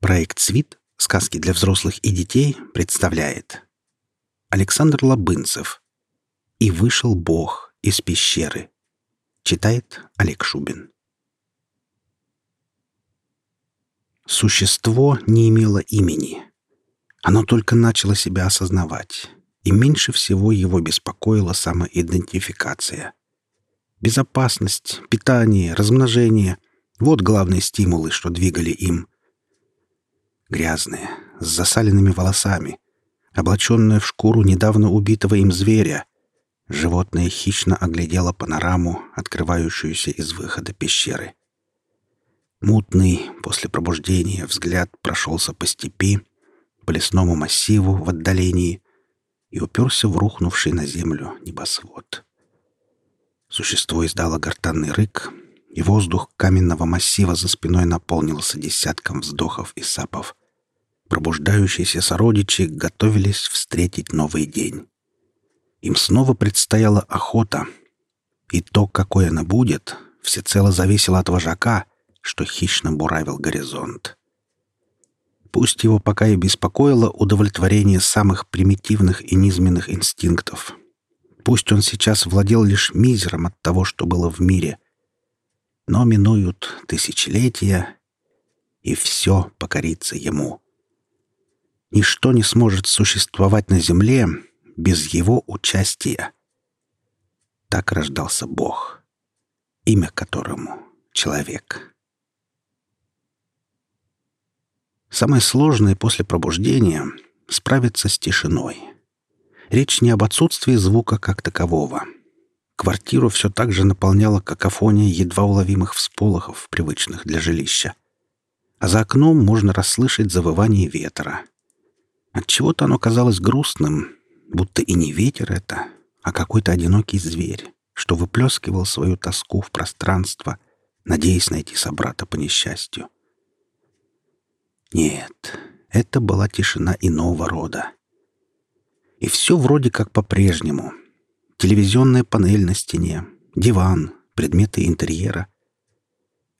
Проект «Свит. Сказки для взрослых и детей» представляет Александр Лобынцев «И вышел Бог из пещеры». Читает Олег Шубин. Существо не имело имени. Оно только начало себя осознавать, и меньше всего его беспокоила самоидентификация. Безопасность, питание, размножение — вот главные стимулы, что двигали им. Грязные, с засаленными волосами, облаченное в шкуру недавно убитого им зверя, животное хищно оглядело панораму, открывающуюся из выхода пещеры — Мутный после пробуждения взгляд прошелся по степи, по лесному массиву в отдалении и уперся в рухнувший на землю небосвод. Существо издало гортанный рык, и воздух каменного массива за спиной наполнился десятком вздохов и сапов. Пробуждающиеся сородичи готовились встретить новый день. Им снова предстояла охота, и то, какой она будет, всецело зависело от вожака — что хищно буравил горизонт. Пусть его пока и беспокоило удовлетворение самых примитивных и низменных инстинктов. Пусть он сейчас владел лишь мизером от того, что было в мире. Но минуют тысячелетия, и все покорится ему. Ничто не сможет существовать на земле без его участия. Так рождался Бог, имя которому — человек. Самое сложное после пробуждения — справиться с тишиной. Речь не об отсутствии звука как такового. Квартиру все так же наполняла какофония едва уловимых всполохов, привычных для жилища. А за окном можно расслышать завывание ветра. Отчего-то оно казалось грустным, будто и не ветер это, а какой-то одинокий зверь, что выплескивал свою тоску в пространство, надеясь найти собрата по несчастью. Нет, это была тишина иного рода. И все вроде как по-прежнему. Телевизионная панель на стене, диван, предметы интерьера.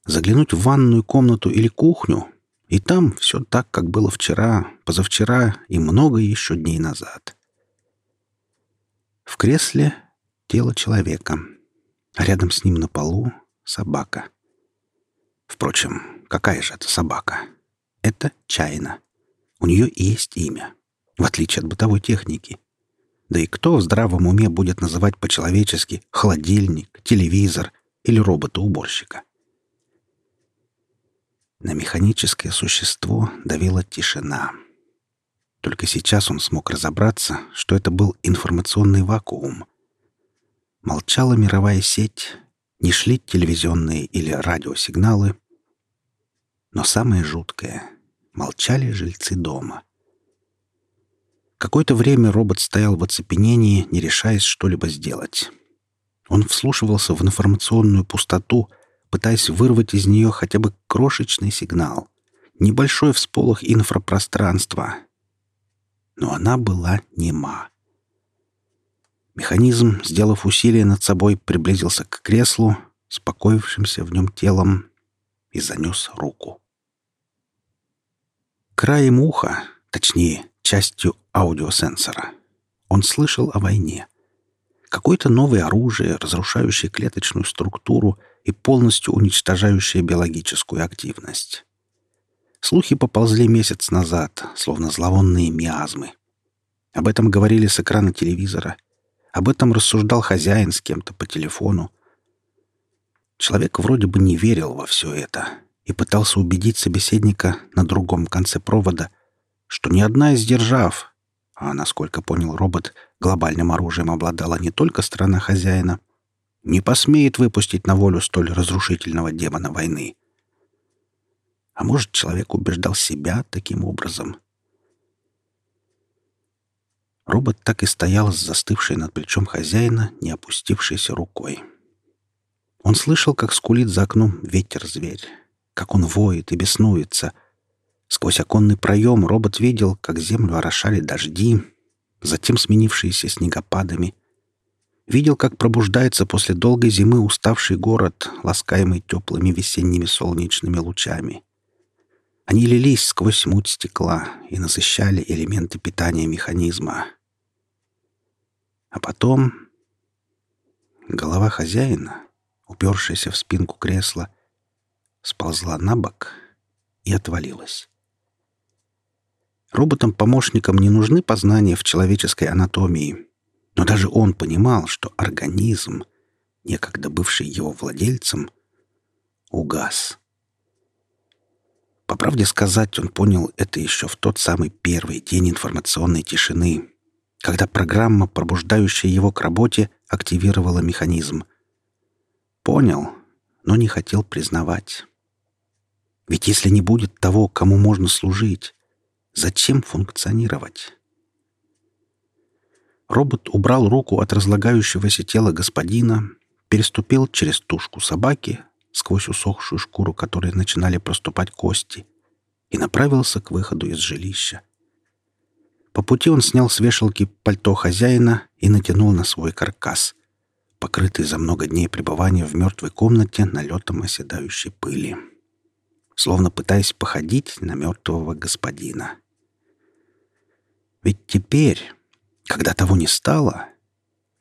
Заглянуть в ванную комнату или кухню, и там все так, как было вчера, позавчера и много еще дней назад. В кресле тело человека, а рядом с ним на полу собака. Впрочем, какая же это собака? Это Чайна. У нее есть имя, в отличие от бытовой техники. Да и кто в здравом уме будет называть по-человечески холодильник, телевизор или робота-уборщика? На механическое существо давила тишина. Только сейчас он смог разобраться, что это был информационный вакуум. Молчала мировая сеть, не шли телевизионные или радиосигналы. Но самое жуткое Молчали жильцы дома. Какое-то время робот стоял в оцепенении, не решаясь что-либо сделать. Он вслушивался в информационную пустоту, пытаясь вырвать из нее хотя бы крошечный сигнал. Небольшой всполох инфрапространства. Но она была нема. Механизм, сделав усилие над собой, приблизился к креслу, спокоившимся в нем телом, и занес руку. Краем уха, точнее, частью аудиосенсора, он слышал о войне. Какое-то новое оружие, разрушающее клеточную структуру и полностью уничтожающее биологическую активность. Слухи поползли месяц назад, словно зловонные миазмы. Об этом говорили с экрана телевизора. Об этом рассуждал хозяин с кем-то по телефону. Человек вроде бы не верил во все это, и пытался убедить собеседника на другом конце провода, что ни одна из держав, а, насколько понял робот, глобальным оружием обладала не только страна хозяина, не посмеет выпустить на волю столь разрушительного демона войны. А может, человек убеждал себя таким образом? Робот так и стоял с застывшей над плечом хозяина, не опустившейся рукой. Он слышал, как скулит за окном ветер-зверь как он воет и беснуется. Сквозь оконный проем робот видел, как землю орошали дожди, затем сменившиеся снегопадами. Видел, как пробуждается после долгой зимы уставший город, ласкаемый теплыми весенними солнечными лучами. Они лились сквозь муть стекла и насыщали элементы питания механизма. А потом голова хозяина, упершаяся в спинку кресла, сползла на бок и отвалилась. Роботам-помощникам не нужны познания в человеческой анатомии, но даже он понимал, что организм, некогда бывший его владельцем, угас. По правде сказать, он понял это еще в тот самый первый день информационной тишины, когда программа, пробуждающая его к работе, активировала механизм. Понял, но не хотел признавать. Ведь если не будет того, кому можно служить, зачем функционировать? Робот убрал руку от разлагающегося тела господина, переступил через тушку собаки, сквозь усохшую шкуру которой начинали проступать кости, и направился к выходу из жилища. По пути он снял с вешалки пальто хозяина и натянул на свой каркас, покрытый за много дней пребывания в мертвой комнате налетом оседающей пыли, словно пытаясь походить на мертвого господина. Ведь теперь, когда того не стало,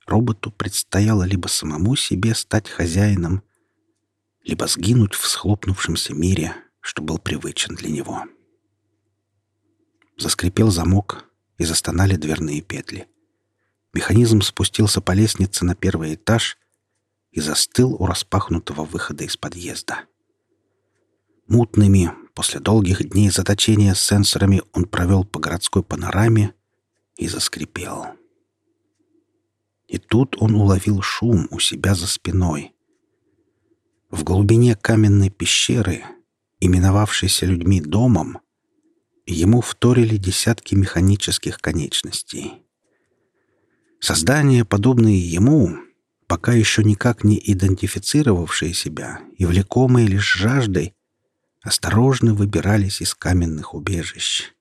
роботу предстояло либо самому себе стать хозяином, либо сгинуть в схлопнувшемся мире, что был привычен для него. Заскрипел замок, и застонали дверные петли. Механизм спустился по лестнице на первый этаж и застыл у распахнутого выхода из подъезда. Мутными, После долгих дней заточения с сенсорами он провел по городской панораме и заскрипел. И тут он уловил шум у себя за спиной. В глубине каменной пещеры, именовавшейся людьми домом, ему вторили десятки механических конечностей. Создания, подобные ему, пока еще никак не идентифицировавшие себя и влекомые лишь жаждой, осторожно выбирались из каменных убежищ.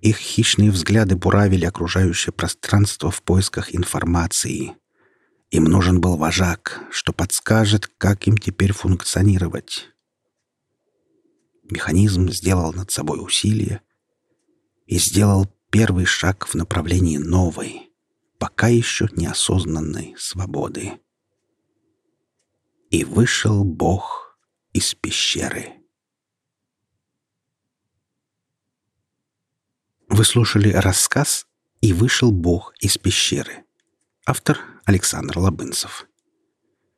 Их хищные взгляды буравили окружающее пространство в поисках информации. Им нужен был вожак, что подскажет, как им теперь функционировать. Механизм сделал над собой усилие и сделал первый шаг в направлении новой, пока еще неосознанной свободы. И вышел Бог из пещеры. Вы слушали рассказ «И вышел Бог из пещеры». Автор Александр Лобынцев.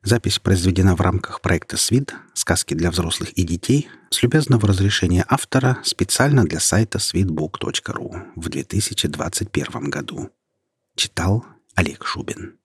Запись произведена в рамках проекта «СВИД. Сказки для взрослых и детей» с любезного разрешения автора специально для сайта sweetbook.ru в 2021 году. Читал Олег Шубин.